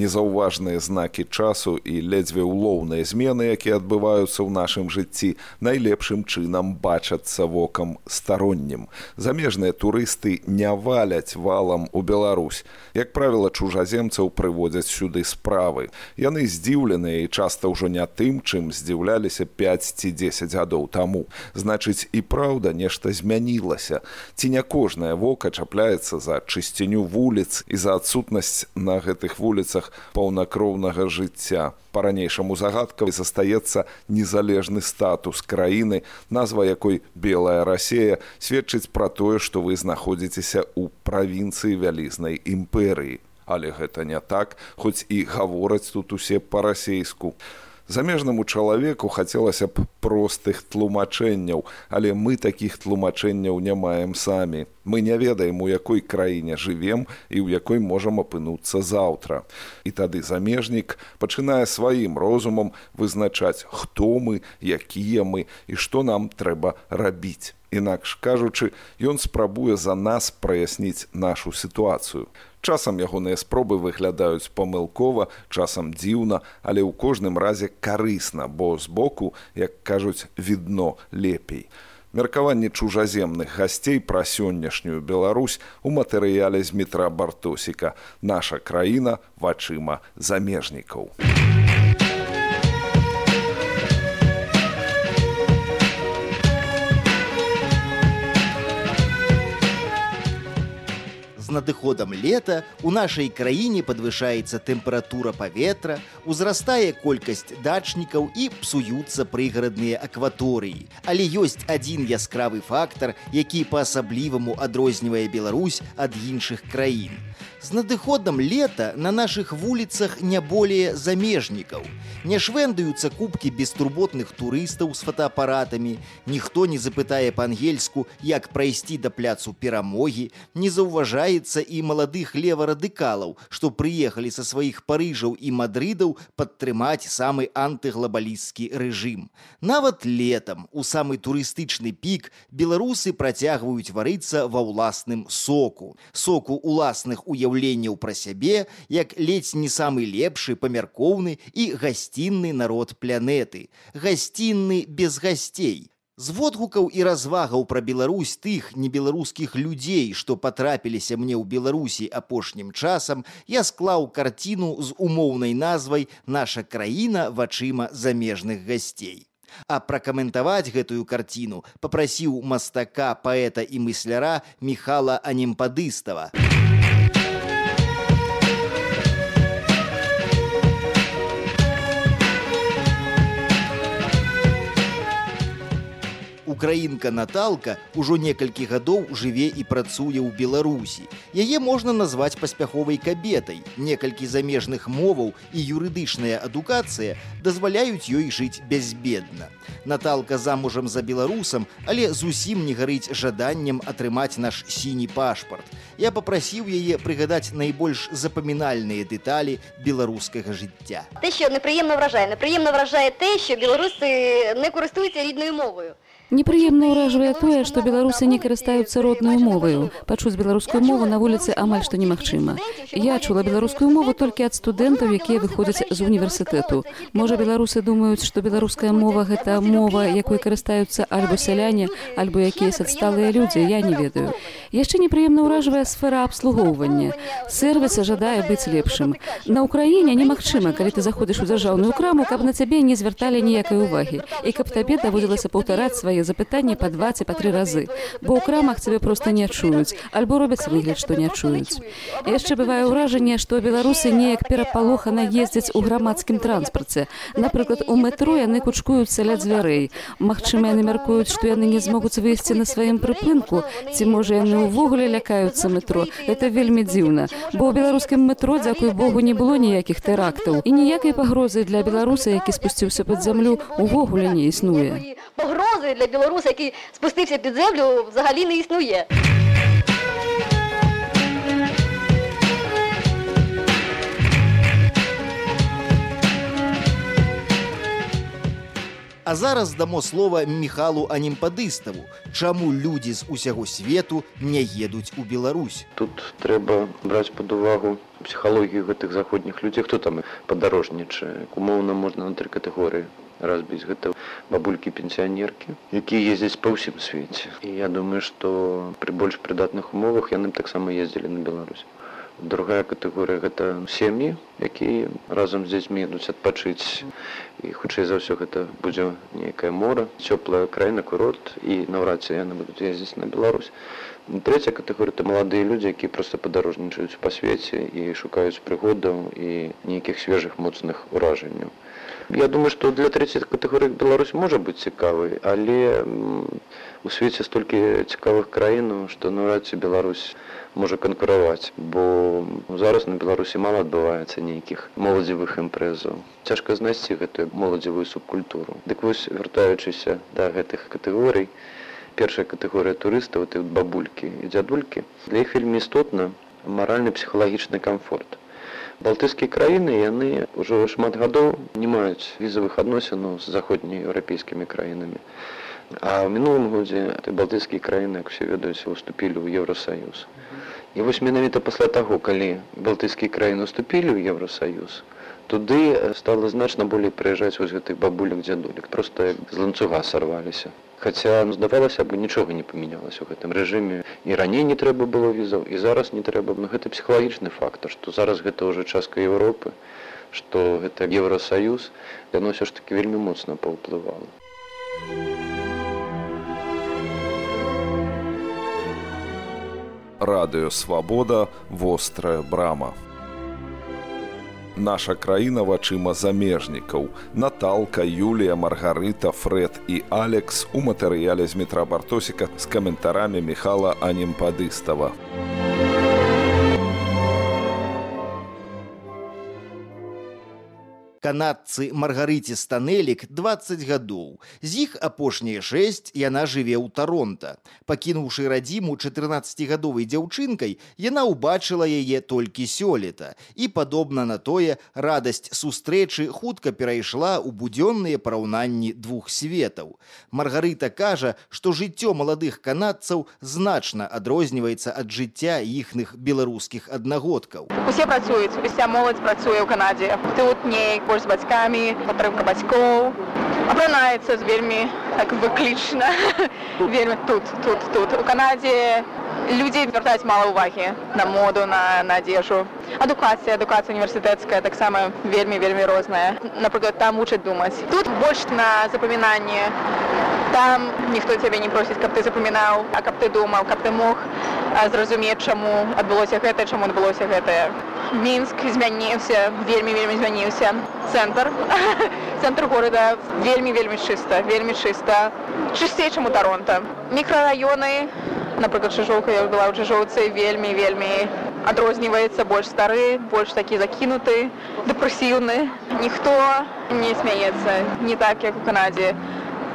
незаўважныя знакі часу і ледзьве ўлоўныя змены, якія адбываюцца ў нашым жыцці, найлепшым чынам бачацца вокам староннім. Замежныя турысты не валяць валам у Беларусь. Як правіла, чужаземцаў прыводзяць сюды справы. Яны здзіўленыя і часта ўжо не тым, чым здзіўляліся 5 ці 10 гадоў таму. Значыць, і праўда нешта змянілася. Ці не кожнае вока чапляецца за чысціню вуліц і за адсутнасць на гэтых вуліцах паўнакроўнага жыцця. Па-ранейшаму загадкавай застаецца незалежны статус краіны, назва якой белая рассея сведчыць пра тое, што вы знаходзіцеся ў правінцыі вялізнай імперыі. Але гэта не так, хоць і гавораць тут усе па-расейску замежнаму чалавеку хацелася б простых тлумачэнняў, але мы такіх тлумачэнняў не маем самі. Мы не ведаем, у якой краіне жывем і ў якой можам апынуцца заўтра. І тады замежнік пачынае сваім розумам вызначаць, хто мы, якія мы і што нам трэба рабіць. Інакш кажучы, ён спрабуе за нас праясніць нашу сітуацыю. Часам ягоныя спробы выглядаюць памылкова, часам дзіўна, але ў кожным разе карысна, бо збоку, як кажуць, відно лепей. Меркаванне чужаземных гасцей пра сённяшнюю Беларусь у матэрыяле з метра бартосіка, наша краіна вачыма замежнікаў. Надыходам лета у нашай краіне падвышаецца тэмпература паветра, узрастае колькасць дачнікаў і псуюцца прыгарадныя акваторыі. Але ёсць адзін яскравы фактар, які па-асабліваму адрознівае Беларусь ад іншых краін. З надыходам лета на нашых вуліцах не более замежнікаў. Не швендаюцца кубкі бестурботных турыстаў з фотоапаратамі, ніхто не запытае па-ангельску, як прайсці да пляцу перамогі, не заўважаецца і маладых леварадыкалаў, што прыехалі са сваіх парыжаў і мадрыдаў падтрымаць самы антыглабалісцкі рэжым. Нават летам у самы турыстычны пік беларусы працягваюць варыцца ва ўласным соку, соку уласных уяўленняў уяўленняў пра сябе як ледзь не самы лепшы памяркоўны і гасцінны народ планеты гасцінны без гасцей. З водгукаў і развагаў пра Беларусь тых небеларускіх людзей што патрапіліся мне ў беларусі апошнім часам я склаў карціну з умоўнай назвай наша краіна вачыма замежных гасцей А пракаментаваць гэтую карціну папрасіў мастака паэта і мысляра михала анемпадыстава. Украінка Наталка ўжо некалькі гадоў жыве і працуе ў Беларусі. Яе можна назваць паспяховай кабетай. Некалькі замежных моваў і юрыдычная адукацыя дазваляюць ёй жыць бязбедна. Наталка замужам за беларусам, але зусім не гарыць жаданнем атрымаць наш сіні пашпарт. Я попрасіў яе прыгадаць найбольш запамінальныя дэталі беларускага жыцця. Те, що неприємно вражає, неприємно вражає те, що білоруси не користуються рідною мовою. Непрыемна ўражвае тое, што беларусы не карыстаюцца роднаю моваю. Пачуць беларускую мову на вуліцы амаль што немагчыма. Я чула беларускую мову толькі ад студэнтаў, якія выходзяць з універсітэту. Можа беларусы думаюць, што беларуская мова гэта мова, якой карыстаюцца альбо сяляне, альбо якія адсталыя людзі, я не ведаю. Яшчэ непрыемна ўражвае сфера абслугоўвання. Сервіса жадае быць лепшым. На ўкраіне немагчыма, калі ты заходзіш у дзяржаўную краму, каб на цябе не звярталі ніякай увагі і каб табе даводзілася паўтараць свае свае запытанні па 20 па тры разы. Бо ў крамах цябе проста не чуюць альбо робяць выгляд што не чуюць яшчэ бывае ўражанне што беларусы неяк перапалохана ездзяць у грамадскім транспарце напрыклад у метро яны кучкуюцца ля дзвярэй Магчыма яны мяркуюць што яны не змогуць выйсці на сваім прыпынку. Ці можа яны ўвогуле лякаюцца метро. Это вельмі дзіўна бо ў беларускім метро дзякуй Богу не было ніякіх тэрактаў і ніякай пагрозы для беларуса які спусціўся пад зямлю увогуле не існуе пагрозы для білоруса, який спустився під землю, взагалі не існує. А зараз дамо слова Міхалу Анімпадыставу, чаму людзі з усяго свету не едуць у Беларусь. Тут трэба браць пад увагу псіхалогію гэтых заходніх людзей, хто там падарожнічае. Умоўна можна на тры катэгорыі разбіць гэта бабулькі пенсіянеркі якія ездзяць па ўсім свеце і я думаю што пры больш прыдатных умовах яны таксама ездзілі на Беларусь. Другая катэгорыя гэта сем'і якія разам з дзецьмі ідуць адпачыць. І хутчэй за ўсё гэта будзе нейкае мора цёплая краіна курорт і наўрад ці яны будуць ездзіць на Беларусь третья катэгорыя это маладыя людзі якія проста падарожнічаюць па свеце і шукаюць прыгодаў і нейкіх свежых моцных уражанняў Я думаю, што для трэцяй катэгорыі Беларусь можа быць цікавай, але у свеце столькі цікавых краін, што наўрад ці Беларусь можа канкураваць, бо зараз на Беларусі мала адбываецца нейкіх моладзевых імпрэзаў. Цяжка знайсці гэтую моладзевую субкультуру. Дык вось вяртаючыся да гэтых катэгорый, першая катэгорыя турыстаў ты бабулькі і дзядулькі, для іх вельмі істотна маральны псіхалагічны камфорт. Балтыйскія краіны яны ўжо шмат гадоў не маюць візавых адносінаў з заходнееўрапейскімі краінамі. А ў мінулым годзе балтыйскія краіны, як все ведаюць, уступілі ў Еўросаюз. І вось менавіта пасля таго, калі балтыйскія краіны уступілі ў Еўросаюз, туды стала значна болей прыязджаць вось гэтых бабулек дзядулек, проста з ланцуга сарваліся. Хаця ну, здавалася бы нічога не памянялася ў гэтым рэжыме і раней не трэба было візаў і зараз не трэба ну, гэта псіхалагічны фактор што зараз гэта ўжо частка Еўропы што гэта еўросаюз яно ўсё ж таки вельмі моцна паўплывала радыё свабода вострая брама наша краіна вачыма замежнікаў Наталка Юлія Маргарыта Фред і Алекс у матэрыяле з метра бартосіка з каментарамі Михала анімпадыстава. Канадцы маргарыце станелік 20 гадоў. З іх апошнія 6 яна жыве ў таронта пакінуўшы радзіму 14гадовай дзяўчынкай яна ўбачыла яе толькі сёлета. І падобна на тое радасць сустрэчы хутка перайшла ў будзённыя параўнанні двух светаў. Маргарыта кажа што жыццё маладых канадцаў значна адрозніваецца ад жыцця іхных беларускіх аднагодкаў. Усе працуюць уся моладзь працуе ў канадзе тут неяк больш з бацькамі падтрымка бацькоў апранаецца з вельмі так выклічна вельмі тут. Тут тут у канадзе людзей вяртаюць мала ўвагі на моду на надзежу адукацыя адукацыя універсітэцкая таксама вельмі вельмі розная. Напрыклад там вучаць думаць тут больш на запамінанне там ніхто цябе не просіць каб ты запамінаў а каб ты думаў каб ты мог зразумець чаму адбылося гэта чаму адбылося гэтае мінск змяніўся вельмі вельмі змяніўся. Цэнтр. Цэнтр горада вельмі вельмі чыста вельмі чыста. Чысцей чаму таронта мікрараёны напрыклад чыжоўка я была ў чыжоўцы вельмі вельмі адрозніваецца больш стары больш такі закінуты дэпрэсіўны. Ніхто не смяецца не так як у канадзе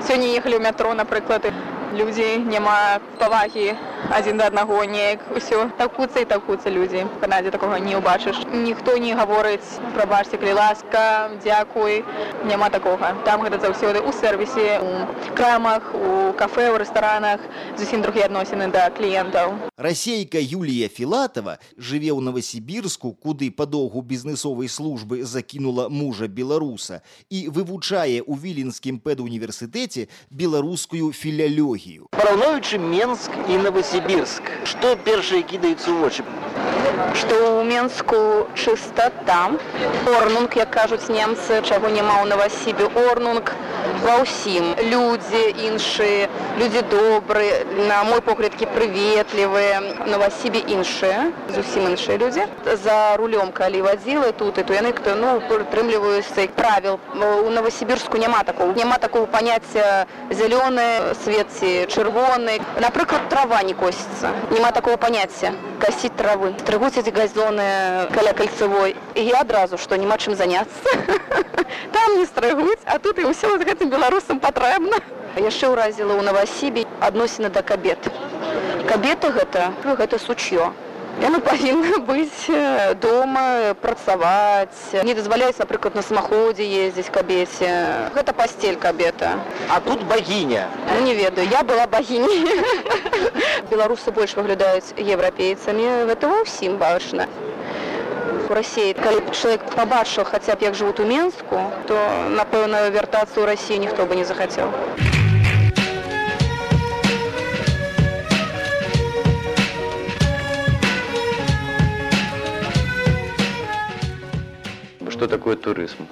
сёння ехалі ў метро напрыклад людзі няма павагі адзін да аднаго неяк усё такуцца і такуцца людзі в канадзе такога не ўбачыш ніхто не гаворыць прабачце калі ласка дзякуй няма такога там гэта заўсёды ў сервісе у крамах у кафе ў рэстаранах зусім другія адносіны да кліентаў расейка юлія філатова жыве ў новосібірску куды падоўгу бізнесовай службы закінула мужа беларуса і вывучае ў віленскім пэдуніверсітэце беларускую філялёгію параўноючы менск і новосіб Новосибирск. Что первое кидается в очи? Что у Менску чистота. Орнунг, як кажуть немцы, чаго няма ў Новосібе. Орнунг ва ўсім. Людзі іншыя, людзі добрыя, на мой погляд, такі прыветлівыя. Новосібе іншыя, зусім іншыя людзі. За рулём, калі вадзіла тут, і то яны хто ну, прытрымліваюцца правіл. У Новосібірску няма такого. Няма такого паняцця зялёны, свет ці чырвоны. Напрыклад, трава не косится. Нема такого понятия. Косить травы. Эти газоны каля кольцевой. И я одразу, что нема чым заняться. Там не стригуць, а тут і ўсё з гэтым беларусам патрэбна. Яшчэ ўразіла ў Навасібе адносіны да кабет. Кабеты гэта, гэта сучьё. Яно павінна быць э, дома, працаваць, не дазваляць, напрыклад, на самаходзе ездзіць кабеце. Гэта пасцель кабета. А тут богиня. Ну, не ведаю, я была багіней. Беларусы больш выглядаюць еўрапейцамі, гэта ва ўсім бачна. У Расіі, калі б чалавек пабачыў хаця б як жывуць у Менску, то, напэўна, вяртацца ў Расію ніхто бы не захацеў. Что такое туризм?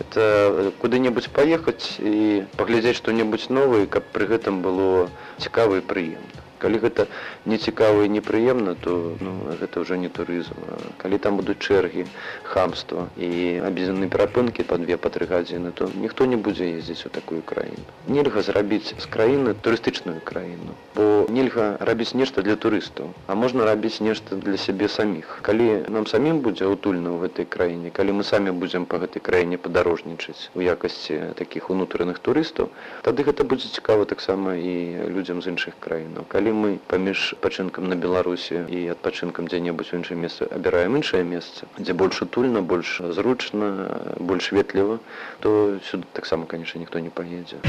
Это куда-нибудь поехать и поглядеть что-нибудь новое, как при этом было цікаво и приемно. Калі гэта не цікава і непрыемна, то ну, гэта ўжо не турызм. Калі там будуць чэргі, хамства і абязаны перапынкі па две па тры гадзіны, то ніхто не будзе ездзіць у такую краіну. Нельга зрабіць з краіны турыстычную краіну, бо нельга рабіць нешта для турыстаў, а можна рабіць нешта для сябе саміх. Калі нам самім будзе утульна ў гэтай краіне, калі мы самі будзем па гэтай краіне падарожнічаць у якасці такіх унутраных турыстаў, тады гэта будзе цікава таксама і людзям з іншых краінаў. Калі калі мы паміж пачынкам на беларусі і адпачынкам дзе-небудзь у іншым месцы абіраем іншае месца дзе больш утульна больш зручна больш ветліва то сюды таксама канешне ніхто не паедзе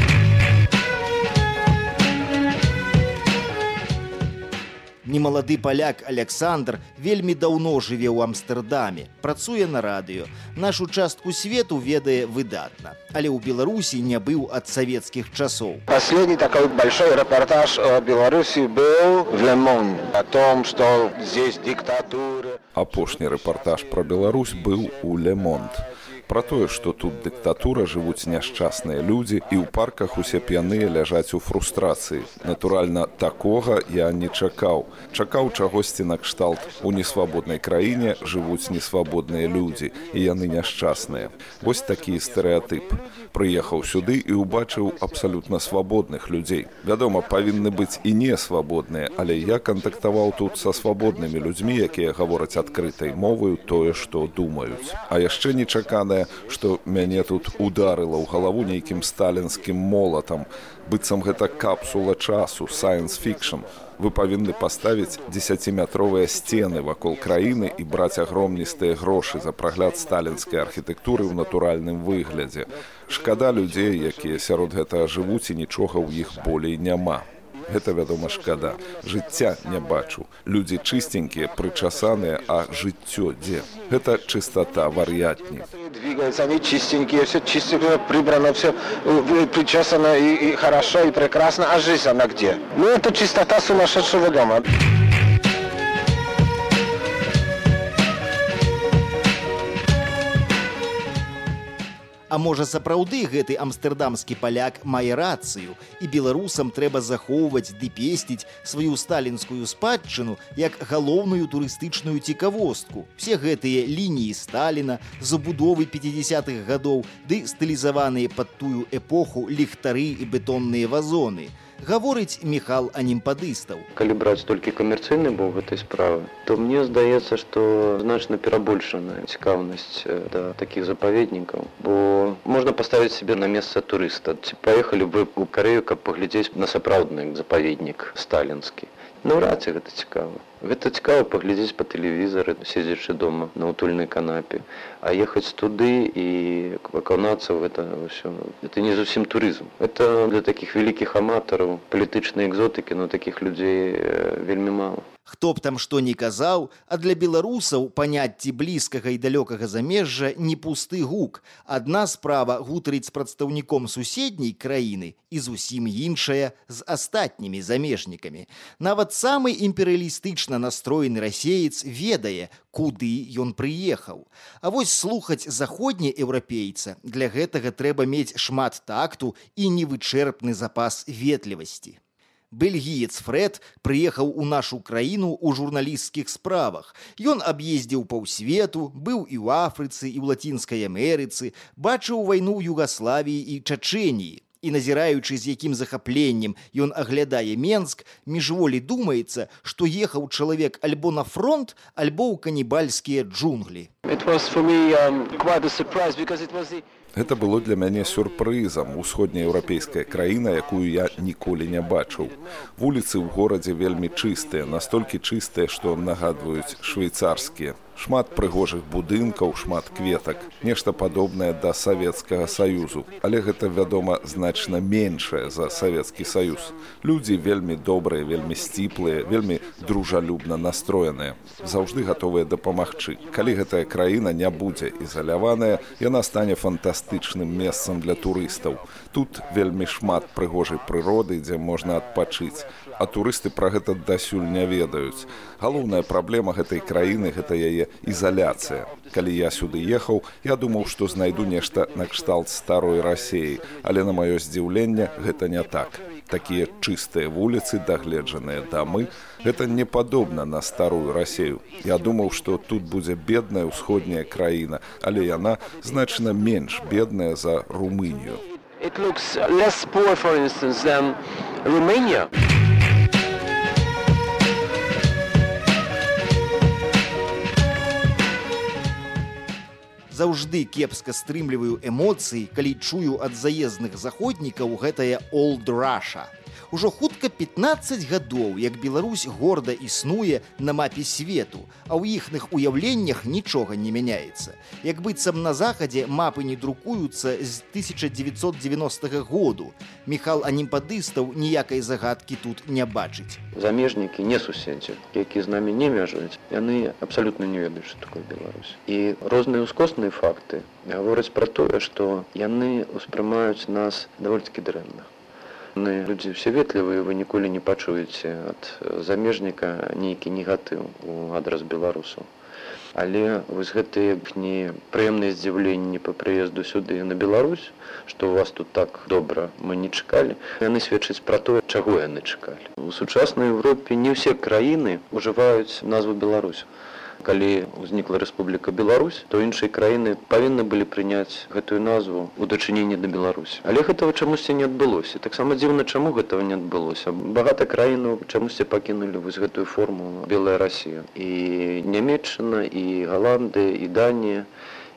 Немалады паляк Александр вельмі даўно жыве ў Амстэрдаме, працуе на радыё. Нашу частку свету ведае выдатна, але ў Беларусі не быў ад савецкіх часоў. Последний такой большой репортаж о Беларуси был в Лемон о том, что здесь диктатура. Апошні рэпартаж пра Беларусь быў у Лемонт пра тое, што тут дыктатура жывуць няшчасныя людзі і ў парках усе п'яныя ляжаць у фрустрацыі. Натуральна, такога я не чакаў. Чакаў чагосьці накшталт. У несвабоднай краіне жывуць несвабодныя людзі і яны няшчасныя. Вось такі стэеатып. Прыехаў сюды і ўбачыў абсалютна свабодных людзей. Вядома, павінны быць і не свабодныя, але я кантактаваў тут са свабоднымі людзьмі, якія гавораць адкрытай моваю тое, што думаюць. А яшчэ нечаканае тое, што мяне тут ударыла ў галаву нейкім сталінскім молатам, быццам гэта капсула часу, сайенс-фікшн. Вы павінны паставіць дзесяціметровыя сцены вакол краіны і браць агромністыя грошы за прагляд сталінскай архітэктуры ў натуральным выглядзе. Шкада людзей, якія сярод гэтага жывуць і нічога ў іх болей няма гэта вядома шкада. Жыцця не бачу. Людзі чыстенькія прычасаныя а жыццё дзе? Гэта чыстата вар'ятні. Двигаются они чистенькие все чистенько прибрано все причесано и, и хорошо и прекрасно. А жизнь она где? Ну это чистота сумасшедшего дома А можа сапраўды гэты амстэрдамскі паляк мае рацыю і беларусам трэба захоўваць ды песціць сваю сталінскую спадчыну як галоўную турыстычную цікавостку. Все гэтыя лініі Сталіна, забудовы 50-х гадоў ды стылізаваныя пад тую эпоху ліхтары і бетонныя вазоны гаворыць міхал анімпадыстаў. Калі браць толькі камерцыйны бок гэтай справы то мне здаецца што значна перабольшаная цікаўнасць да такіх запаведнікаў. Бо можна паставіць себе на месца турыста. Ці паехалі вы у карею каб паглядзець на сапраўдны запаведнік сталінскі. Наўрад ці гэта цікава Гэта цікава паглядзець па тэлевізары, седзячы дома на утульнай канапе, а ехаць туды і выканацца гэта ўсё это не зусім турызм. Это для такіх вялікіх аматараў палітычнай экзотыкі, но такіх людзей вельмі мала. Хто б там што не казаў, а для беларусаў паняцці блізкага і далёкага замежжа не пусты гук. Адна справа гутарыць з прадстаўніком суседняй краіны і зусім іншая з астатнімі замежнікамі. Нават самы імперыялістычны крытычна настроены расеец ведае, куды ён прыехаў. А вось слухаць заходні еўрапейца для гэтага трэба мець шмат такту і невычэрпны запас ветлівасці. Бельгіец Фред прыехаў у нашу краіну ў журналісцкіх справах. Ён аб'ездзіў паўсвету, быў і ў Афрыцы і ў лацінскай Амерыцы, бачыў вайну Югаславіі і Чачэніі і назіраючы з якім захапленнем ён аглядае менск міжволі думаецца што ехаў чалавек альбо на фронт альбо ў канібальскія джунглі Me um, Гэта было для мяне сюрпрызам усходнееўрапейская краіна, якую я ніколі не бачыў. Вуліцы ў горадзе вельмі чыстыя, настолькі чыстыя, што нагадваюць швейцарскія. Шмат прыгожых будынкаў шмат кветак. Нешта падобнае да савецкага саюзу. Але гэта вядома значна меншае за савецкі саюз. Людзі вельмі добрыя вельмі сціплыя вельмі дружалюбна настроеныя. Заўжды гатовыя дапамагчы. Калі гэтая краіна не будзе ізаляваная яна стане фантастычным месцам для турыстаў тут вельмі шмат прыгожай прыроды дзе можна адпачыць а турысты пра гэта дасюль не ведаюць галоўная праблема гэтай краіны гэта яе ізаляцыя. Калі я сюды ехаў, я думаў, што знайду нешта накшталт старой рассеі, але на маё здзіўленне гэта не так. Такія чыстыя вуліцы, дагледжаныя дамы, гэта не падобна на старую рассею. Я думаў, што тут будзе бедная ўсходняя краіна, але яна значна менш бедная за Румынію. It looks less poor, for instance, than Romania. Заўжды кепска стрымліваю эмоцыі, калі чую ад заездных заходнікаў гэтае олд раша. Ужо хутка 15 гадоў, як Беларусь горда існуе на мапе свету, а ў іхных уяўленнях нічога не мяняецца. Як быццам на захадзе мапы не друкуюцца з 1990 году. Міхал анімпадыстаў ніякай загадкі тут не бачыць. Замежнікі не суседзі, які з намі не мяжуюць, яны абсалютна не ведаюць, што такое Беларусь. І розныя ўскосныя факты гавораць пра тое, што яны ўспрымаюць нас даволькі дрэнна адны людзі все ветлівыя вы ніколі не пачуеце ад замежніка нейкі негатыў у адрас беларусаў але вось гэтыя не прыемныя здзіўленні па прыезду сюды на Беларусь што у вас тут так добра мы не чакалі яны сведчаць пра тое чаго яны чакалі. У сучаснай Еўропе не ўсе краіны ужываюць назву Беларусь калі ўзнікла Рэспубліка Беларусь, то іншыя краіны павінны былі прыняць гэтую назву ў дачыненні да Беларусі. Але гэтага чамусьці не адбылося. таксама дзіўна, чаму гэтага не адбылося. Багата краіну чамусьці пакінулі вось гэтую форму белая Расія. І Нямметчына і Галанды і Данія,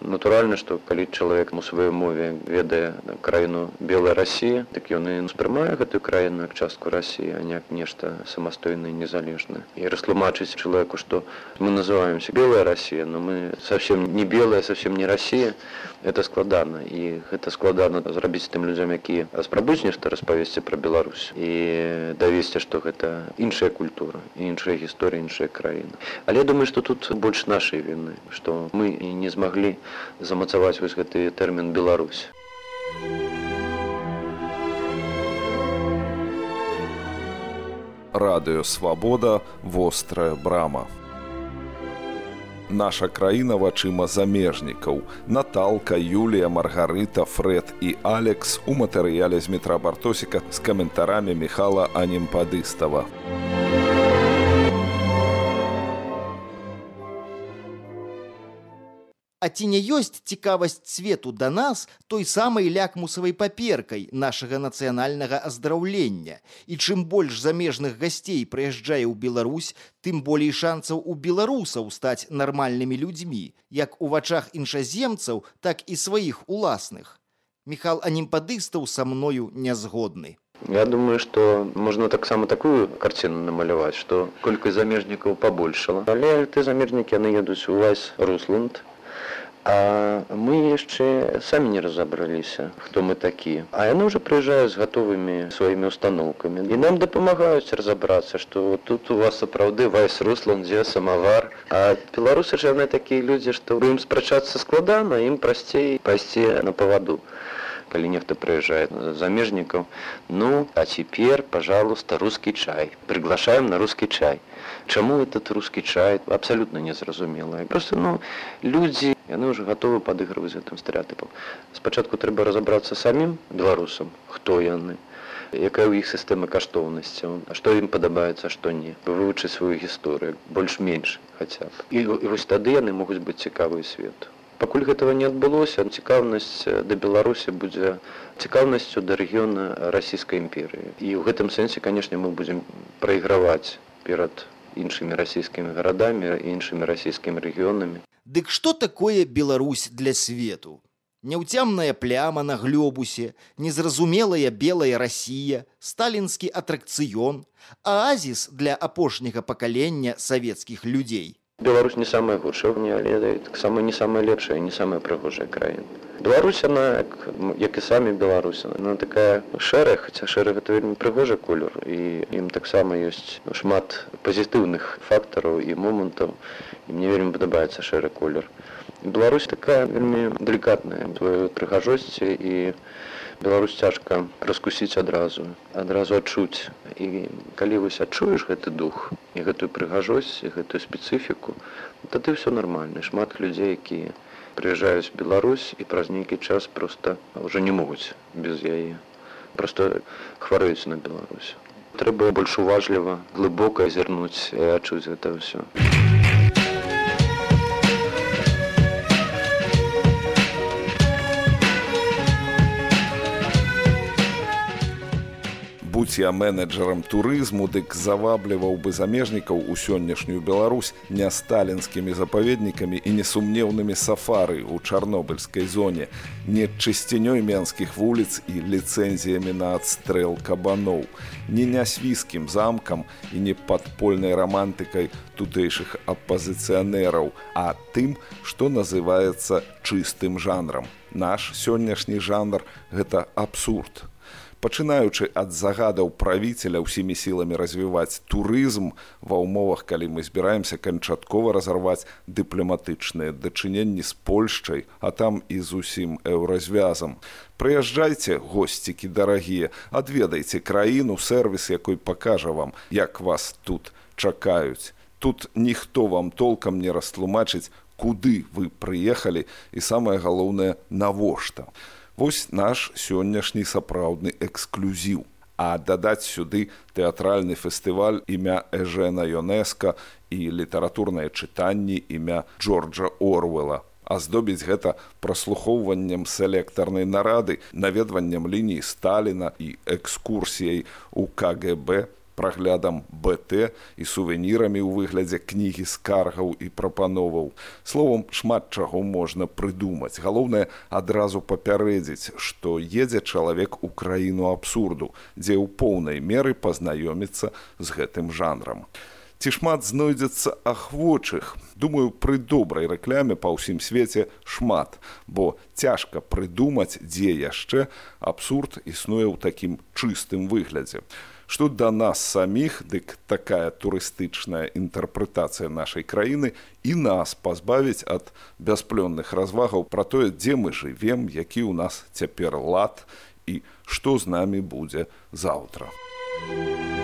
натуральна што калі чалавек у сваёй мове ведае краіну белая Росія так ён і успрымае гэтую краіну як частку Росіі а не нешта самастойна незалежна і растлумачыць чалавеку што мы называемся белая Росія но мы совсем не белая совсем не Росія это складана. І гэта складана зрабіць тым людзям якія спрабуюць нешта распавесці пра Беларусь і давесці што гэта іншая культура іншая гісторыя іншая краіна. Але думаю што тут больш нашай віны што мы і не змаглі замацаваць вось гэты тэрмін Беларусь. Радыё свабода вострая брама. Наша краіна вачыма замежнікаў. Наталка, Юлія, Маргарыта, Фред і Алекс у матэрыяле з метра бартосіка з каментарамі Михала Анімпадыстава. А ці не ёсць цікавасць свету да нас той самай лякмусавай паперкай нашага нацыянальнага аздараўлення. І чым больш замежных гасцей прыязджае ў Беларусь, тым болей шанцаў у беларусаў стаць нармальнымі людзьмі, як у вачах іншаземцаў, так і сваіх уласных. Міхал анімпадыстаў са мною нязгодны. Я думаю, што можна таксама такую карціну намаляваць, што колькасць замежнікаў пабольшала. Але ты замежнікі яны едуць увесь Русланд, А мы яшчэ самі не разабраліся, хто мы такія. А яны ўжо прыязджаюць з гатовымі сваімі установкамі. І нам дапамагаюць разабрацца, што тут у вас сапраўды вайс руслан, дзе самавар. А беларусы ж яны такія людзі, што ім спрачацца складана, ім прасцей пайсці на паваду калі нехта прыязджае замежнікаў ну а цяпер пожалуйста русский чай. Приглашаем на русский чай. Чаму этот русский чай? Абсалютна незразумела просто ну людзі яны ўжо гатовы падыгрываць гэтым стэеатыпам спачатку трэба разабрацца самім беларусам хто яны якая ў іх сістэма каштоўнасцяў што ім падабаецца што не. Вывучыць сваю гісторыю больш-менш хаця б і вось тады яны могуць быць цікавы свету пакуль гэтага не адбылося цікаўнасць да беларусі будзе цікаўнасцю да рэгіёна расійскай імперыі і ў гэтым сэнсе канешне мы будзем прайграваць перад іншымі расійскімі гарадамі іншымі расійскімі рэгіёнамі Дык што такое Беларусь для свету? Няўцямная пляма на глёбусе, незразумелая белая Расія, сталінскі атракцыён, аазіс для апошняга пакалення савецкіх людзей. Беларусь не самая горшая мне але таксама не самая лепшая не самая прыгожая краіна Беларусь она як, як і самі беларусы она такая шэрая хаця шэры гэта вельмі прыгожы колер і ім таксама ёсць шмат пазітыўных фактараў і момантаў і мне вельмі падабаецца шэры колер Беларусь такая вельмі далікатная твою прыгажосці і Беларусь цяжка раскусіць адразу адразу адчуць. І калі вось адчуеш гэты дух і гэтую прыгажосць і гэтую спецыфіку тады все нормально шмат людзей якія прыязджаюць Беларусь і праз нейкі час просто уже не могуць без яе. Просто хварэюць на Беларусь. Трэба больш уважліва глыбока азірнуць і адчуць гэта ўсё будь я менеджерам турызму дык завабліваў бы замежнікаў у сённяшнюю Беларусь не сталінскімі запаведнікамі і несумнеўнымі сафары ў чарнобыльскай зоне не чысцінёй менскіх вуліц і ліцэнзіямі на адстрэл кабаноў не нясвійскім замкам і не падпольнай рамантыкай тутэйшых апазіцыянераў а тым што называецца чыстым жанрам. Наш сённяшні жанр гэта абсурд пачынаючы ад загадаў правіцеля ўсімі сіламі развіваць турызм ва ўмовах калі мы збіраемся канчаткова разарваць дыпламатычныя дачыненні з польшчай а там і зусім еўразвязам. Прыязджайце госцікі дарагія адведайце краіну сервіс якой пакажа вам як вас тут чакаюць. Тут ніхто вам толкам не растлумачыць куды вы прыехалі і самае галоўнае навошта Вось наш сённяшні сапраўдны эксклюзіў. А дадаць сюды тэатральны фестываль імя Эжена Йонеска і літаратурнае чытанні імя Джорджа Орвела. Аздобіць гэта праслухоўваннем селектарнай нарады, наведваннем ліній Сталіна і экскурсіяй у КГБ праглядам БТ і сувенірамі ў выглядзе кнігі скаргаў і прапановаў. Словом, шмат чаго можна прыдумаць. Галоўнае адразу папярэдзіць, што едзе чалавек у краіну абсурду, дзе ў поўнай меры пазнаёміцца з гэтым жанрам. Ці шмат знойдзецца ахвочых. Думаю, пры добрай рэкляме па ўсім свеце шмат, бо цяжка прыдумаць, дзе яшчэ абсурд існуе ў такім чыстым выглядзе што да нас саміх дык такая турыстычная інтэрпрэтацыя нашай краіны і нас пазбавіць ад бясплённых развагаў пра тое, дзе мы жывем, які ў нас цяпер лад і што з намі будзе заўтра. Thank you